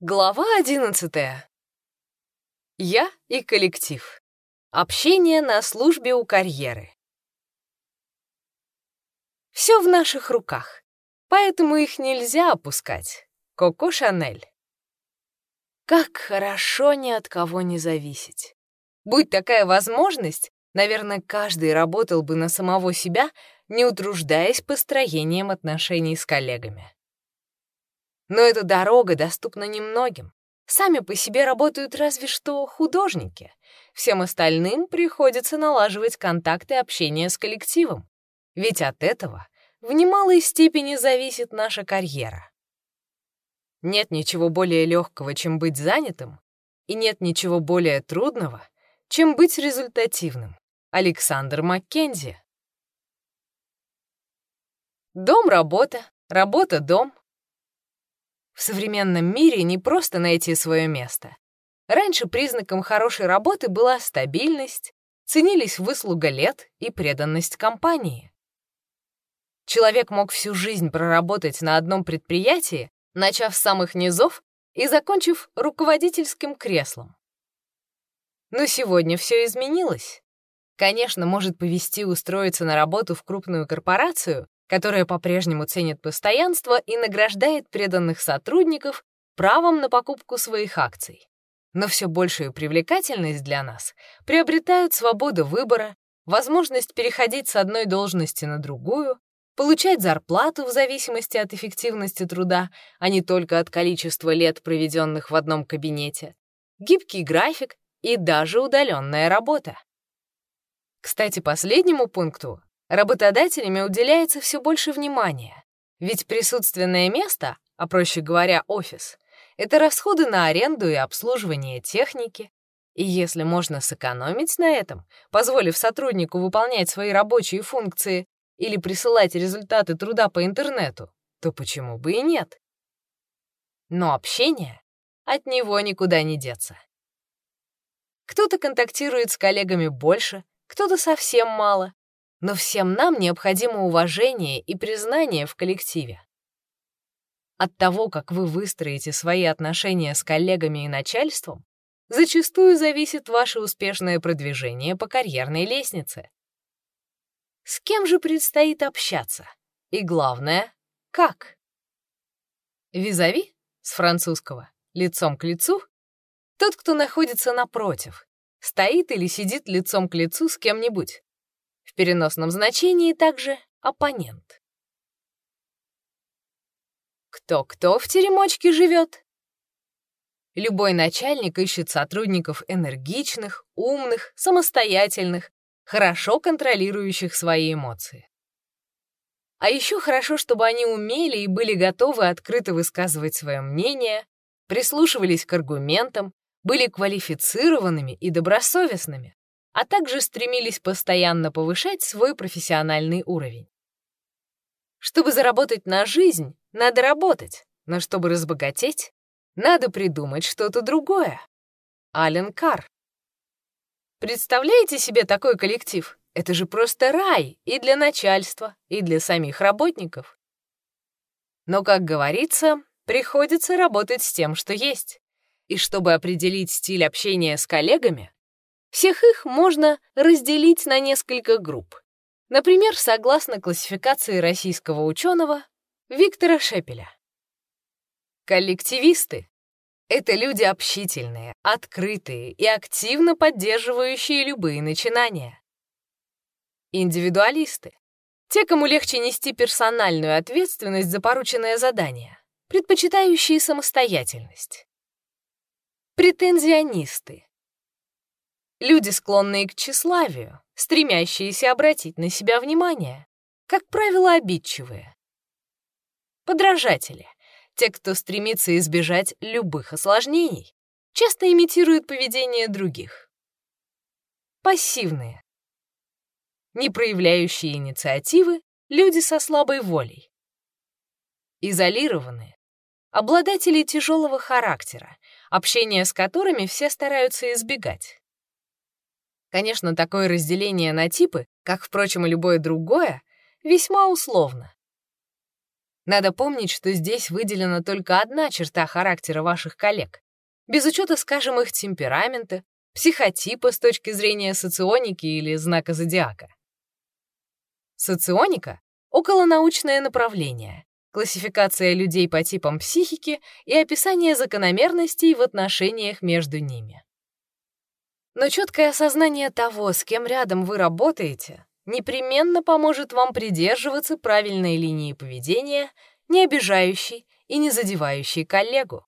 Глава одиннадцатая. Я и коллектив. Общение на службе у карьеры. Все в наших руках, поэтому их нельзя опускать. Коко Шанель. Как хорошо ни от кого не зависеть. Будь такая возможность, наверное, каждый работал бы на самого себя, не утруждаясь построением отношений с коллегами. Но эта дорога доступна немногим. Сами по себе работают разве что художники. Всем остальным приходится налаживать контакты и общение с коллективом. Ведь от этого в немалой степени зависит наша карьера. Нет ничего более легкого, чем быть занятым, и нет ничего более трудного, чем быть результативным. Александр Маккензи. Дом-работа, работа-дом, современном мире не просто найти свое место. Раньше признаком хорошей работы была стабильность, ценились выслуга лет и преданность компании. Человек мог всю жизнь проработать на одном предприятии, начав с самых низов и закончив руководительским креслом. Но сегодня все изменилось. Конечно, может повести устроиться на работу в крупную корпорацию, которая по-прежнему ценит постоянство и награждает преданных сотрудников правом на покупку своих акций. Но все большую привлекательность для нас приобретают свобода выбора, возможность переходить с одной должности на другую, получать зарплату в зависимости от эффективности труда, а не только от количества лет, проведенных в одном кабинете, гибкий график и даже удаленная работа. Кстати, последнему пункту работодателями уделяется все больше внимания. Ведь присутственное место, а проще говоря, офис, это расходы на аренду и обслуживание техники. И если можно сэкономить на этом, позволив сотруднику выполнять свои рабочие функции или присылать результаты труда по интернету, то почему бы и нет? Но общение от него никуда не деться. Кто-то контактирует с коллегами больше, кто-то совсем мало, но всем нам необходимо уважение и признание в коллективе. От того, как вы выстроите свои отношения с коллегами и начальством, зачастую зависит ваше успешное продвижение по карьерной лестнице. С кем же предстоит общаться? И главное, как? Визави, с французского, лицом к лицу, тот, кто находится напротив, стоит или сидит лицом к лицу с кем-нибудь переносном значении также оппонент. Кто-кто в теремочке живет? Любой начальник ищет сотрудников энергичных, умных, самостоятельных, хорошо контролирующих свои эмоции. А еще хорошо, чтобы они умели и были готовы открыто высказывать свое мнение, прислушивались к аргументам, были квалифицированными и добросовестными а также стремились постоянно повышать свой профессиональный уровень. Чтобы заработать на жизнь, надо работать, но чтобы разбогатеть, надо придумать что-то другое. Ален Кар. Представляете себе такой коллектив? Это же просто рай и для начальства, и для самих работников. Но, как говорится, приходится работать с тем, что есть. И чтобы определить стиль общения с коллегами, всех их можно разделить на несколько групп. Например, согласно классификации российского ученого Виктора Шепеля. Коллективисты — это люди общительные, открытые и активно поддерживающие любые начинания. Индивидуалисты — те, кому легче нести персональную ответственность за порученное задание, предпочитающие самостоятельность. Претензионисты Люди, склонные к тщеславию, стремящиеся обратить на себя внимание, как правило, обидчивые. Подражатели, те, кто стремится избежать любых осложнений, часто имитируют поведение других. Пассивные. Не проявляющие инициативы, люди со слабой волей. Изолированные. Обладатели тяжелого характера, общение с которыми все стараются избегать. Конечно, такое разделение на типы, как, впрочем, и любое другое, весьма условно. Надо помнить, что здесь выделена только одна черта характера ваших коллег, без учета, скажем, их темперамента, психотипа с точки зрения соционики или знака зодиака. Соционика — околонаучное направление, классификация людей по типам психики и описание закономерностей в отношениях между ними. Но четкое осознание того, с кем рядом вы работаете, непременно поможет вам придерживаться правильной линии поведения, не обижающей и не задевающей коллегу.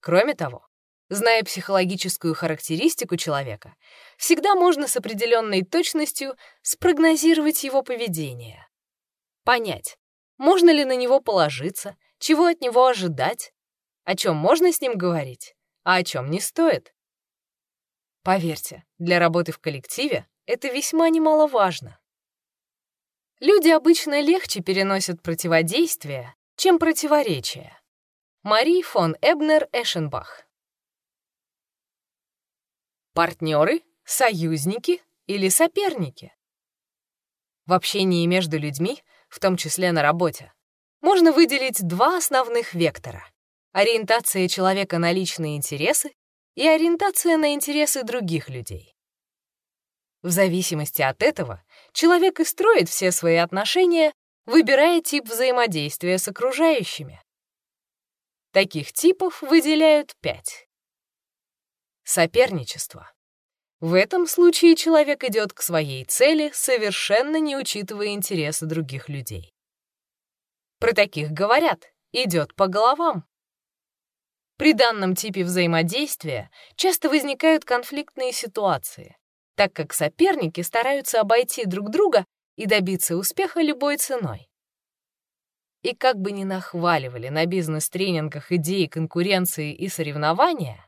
Кроме того, зная психологическую характеристику человека, всегда можно с определенной точностью спрогнозировать его поведение. Понять, можно ли на него положиться, чего от него ожидать, о чем можно с ним говорить, а о чем не стоит. Поверьте, для работы в коллективе это весьма немаловажно. Люди обычно легче переносят противодействие, чем противоречия. Мари фон Эбнер-Эшенбах Партнеры, союзники или соперники? В общении между людьми в том числе на работе, можно выделить два основных вектора — ориентация человека на личные интересы и ориентация на интересы других людей. В зависимости от этого человек и строит все свои отношения, выбирая тип взаимодействия с окружающими. Таких типов выделяют пять. Соперничество. В этом случае человек идет к своей цели, совершенно не учитывая интересы других людей. Про таких говорят «идет по головам». При данном типе взаимодействия часто возникают конфликтные ситуации, так как соперники стараются обойти друг друга и добиться успеха любой ценой. И как бы ни нахваливали на бизнес-тренингах идеи конкуренции и соревнования,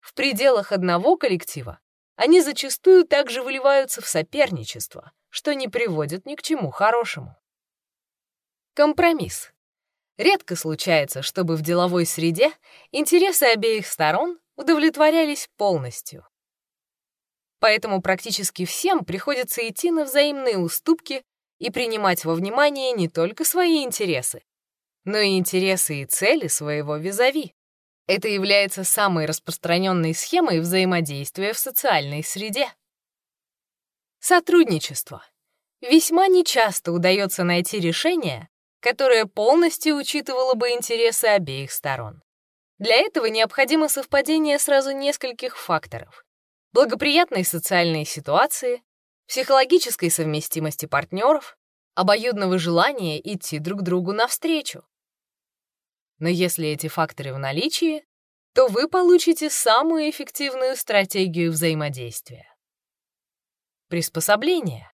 в пределах одного коллектива они зачастую также выливаются в соперничество, что не приводит ни к чему хорошему. Компромисс. Редко случается, чтобы в деловой среде интересы обеих сторон удовлетворялись полностью. Поэтому практически всем приходится идти на взаимные уступки и принимать во внимание не только свои интересы, но и интересы и цели своего визави. Это является самой распространенной схемой взаимодействия в социальной среде. Сотрудничество. Весьма нечасто удается найти решение, которое полностью учитывало бы интересы обеих сторон. Для этого необходимо совпадение сразу нескольких факторов. Благоприятной социальной ситуации, психологической совместимости партнеров, обоюдного желания идти друг другу навстречу. Но если эти факторы в наличии, то вы получите самую эффективную стратегию взаимодействия. Приспособление.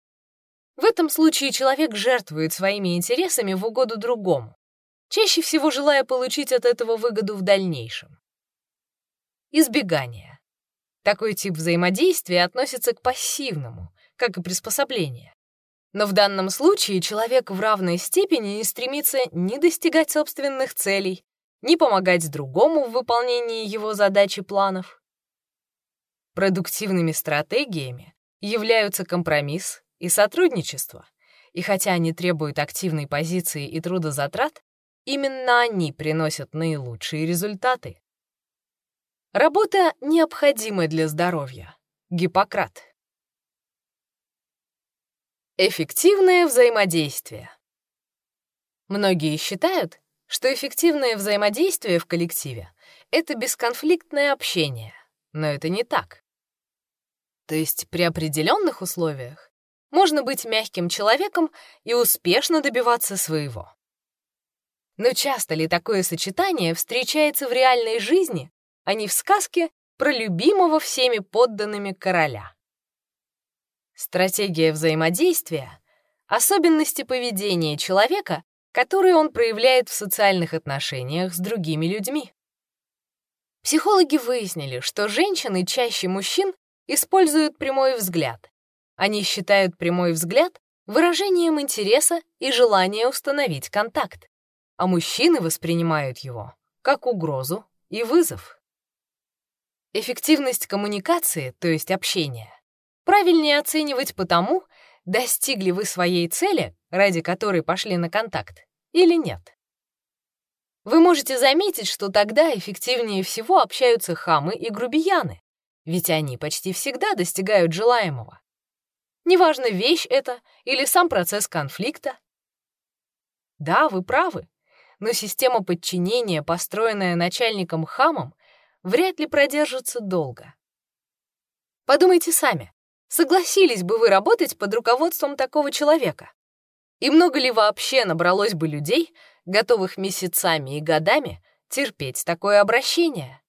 В этом случае человек жертвует своими интересами в угоду другому, чаще всего желая получить от этого выгоду в дальнейшем. Избегание. Такой тип взаимодействия относится к пассивному, как и приспособление. Но в данном случае человек в равной степени не стремится ни достигать собственных целей, ни помогать другому в выполнении его задач и планов. Продуктивными стратегиями являются компромисс и сотрудничество, и хотя они требуют активной позиции и трудозатрат, именно они приносят наилучшие результаты. Работа необходима для здоровья. Гиппократ. Эффективное взаимодействие. Многие считают, что эффективное взаимодействие в коллективе — это бесконфликтное общение, но это не так. То есть при определенных условиях можно быть мягким человеком и успешно добиваться своего. Но часто ли такое сочетание встречается в реальной жизни, а не в сказке про любимого всеми подданными короля? Стратегия взаимодействия — особенности поведения человека, которые он проявляет в социальных отношениях с другими людьми. Психологи выяснили, что женщины чаще мужчин используют прямой взгляд. Они считают прямой взгляд выражением интереса и желания установить контакт, а мужчины воспринимают его как угрозу и вызов. Эффективность коммуникации, то есть общения, Правильнее оценивать по тому, достигли вы своей цели, ради которой пошли на контакт, или нет? Вы можете заметить, что тогда эффективнее всего общаются хамы и грубияны, ведь они почти всегда достигают желаемого. Неважно, вещь это или сам процесс конфликта. Да, вы правы, но система подчинения, построенная начальником хамом, вряд ли продержится долго. Подумайте сами, согласились бы вы работать под руководством такого человека? И много ли вообще набралось бы людей, готовых месяцами и годами терпеть такое обращение?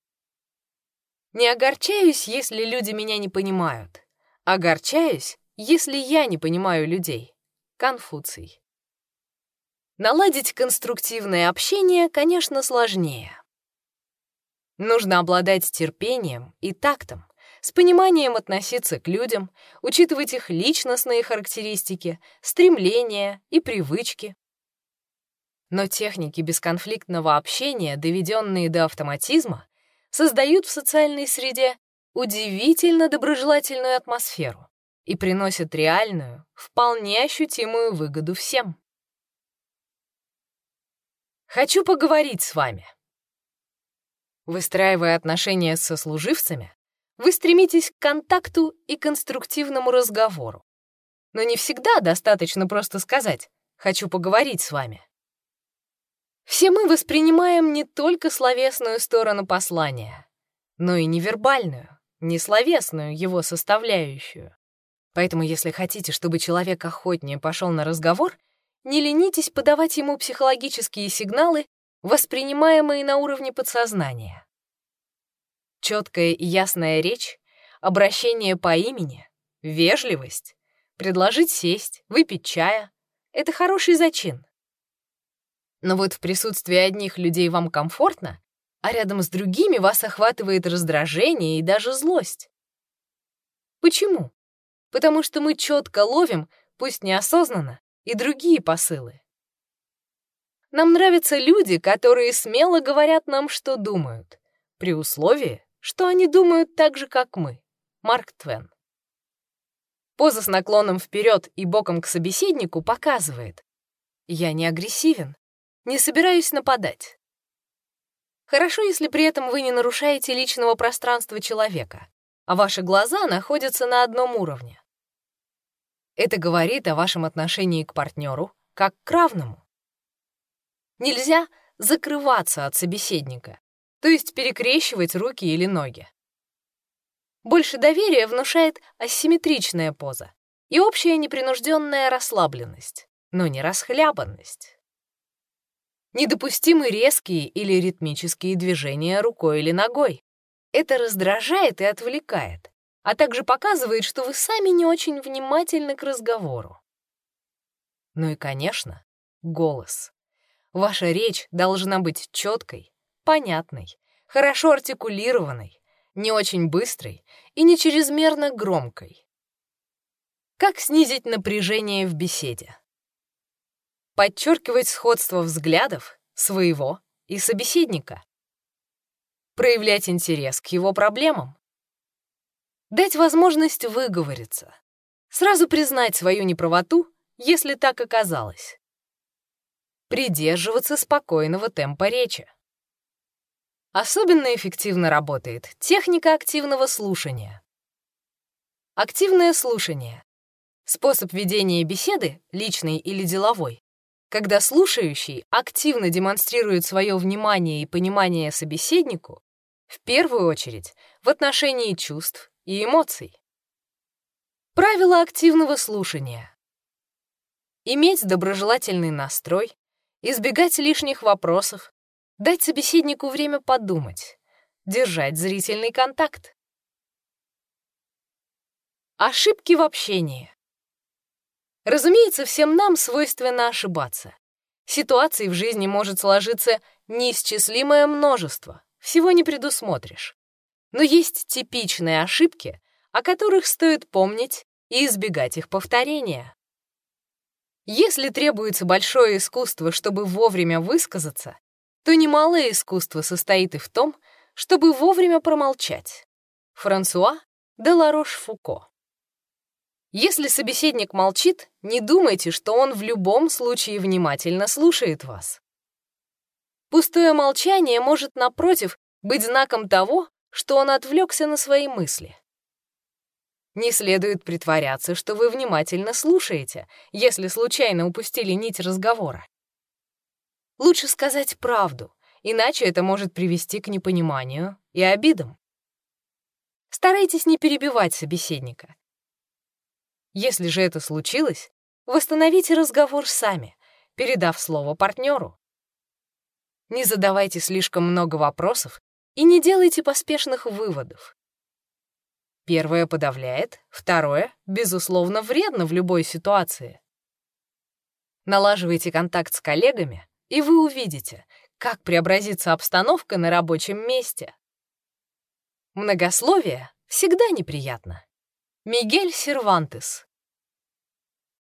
Не огорчаюсь, если люди меня не понимают. Огорчаюсь, если я не понимаю людей. Конфуций. Наладить конструктивное общение, конечно, сложнее. Нужно обладать терпением и тактом, с пониманием относиться к людям, учитывать их личностные характеристики, стремления и привычки. Но техники бесконфликтного общения, доведенные до автоматизма, создают в социальной среде удивительно доброжелательную атмосферу и приносят реальную, вполне ощутимую выгоду всем. Хочу поговорить с вами. Выстраивая отношения со служивцами, вы стремитесь к контакту и конструктивному разговору. Но не всегда достаточно просто сказать «хочу поговорить с вами». Все мы воспринимаем не только словесную сторону послания, но и невербальную, несловесную его составляющую. Поэтому если хотите, чтобы человек охотнее пошел на разговор, не ленитесь подавать ему психологические сигналы, воспринимаемые на уровне подсознания. Четкая и ясная речь, обращение по имени, вежливость, предложить сесть, выпить чая — это хороший зачин. Но вот в присутствии одних людей вам комфортно, а рядом с другими вас охватывает раздражение и даже злость. Почему? Потому что мы четко ловим, пусть неосознанно, и другие посылы. Нам нравятся люди, которые смело говорят нам, что думают, при условии, что они думают так же, как мы. Марк Твен. Поза с наклоном вперед и боком к собеседнику показывает. Я не агрессивен, не собираюсь нападать. Хорошо, если при этом вы не нарушаете личного пространства человека, а ваши глаза находятся на одном уровне. Это говорит о вашем отношении к партнеру как к равному. Нельзя закрываться от собеседника, то есть перекрещивать руки или ноги. Больше доверия внушает асимметричная поза и общая непринужденная расслабленность, но не расхлябанность. Недопустимы резкие или ритмические движения рукой или ногой. Это раздражает и отвлекает, а также показывает, что вы сами не очень внимательны к разговору. Ну и, конечно, голос. Ваша речь должна быть четкой, понятной, хорошо артикулированной, не очень быстрой и не чрезмерно громкой. Как снизить напряжение в беседе? Подчеркивать сходство взглядов своего и собеседника. Проявлять интерес к его проблемам. Дать возможность выговориться. Сразу признать свою неправоту, если так оказалось. Придерживаться спокойного темпа речи. Особенно эффективно работает техника активного слушания. Активное слушание — способ ведения беседы, личной или деловой, когда слушающий активно демонстрирует свое внимание и понимание собеседнику, в первую очередь в отношении чувств и эмоций. Правила активного слушания. Иметь доброжелательный настрой, избегать лишних вопросов, Дать собеседнику время подумать. Держать зрительный контакт. Ошибки в общении. Разумеется, всем нам свойственно ошибаться. Ситуаций в жизни может сложиться неисчислимое множество, всего не предусмотришь. Но есть типичные ошибки, о которых стоит помнить и избегать их повторения. Если требуется большое искусство, чтобы вовремя высказаться, то немалое искусство состоит и в том, чтобы вовремя промолчать. Франсуа де Ларош-Фуко Если собеседник молчит, не думайте, что он в любом случае внимательно слушает вас. Пустое молчание может, напротив, быть знаком того, что он отвлекся на свои мысли. Не следует притворяться, что вы внимательно слушаете, если случайно упустили нить разговора. Лучше сказать правду, иначе это может привести к непониманию и обидам. Старайтесь не перебивать собеседника. Если же это случилось, восстановите разговор сами, передав слово партнеру. Не задавайте слишком много вопросов и не делайте поспешных выводов. Первое подавляет, второе, безусловно, вредно в любой ситуации. Налаживайте контакт с коллегами, и вы увидите, как преобразится обстановка на рабочем месте. Многословие всегда неприятно. Мигель Сервантес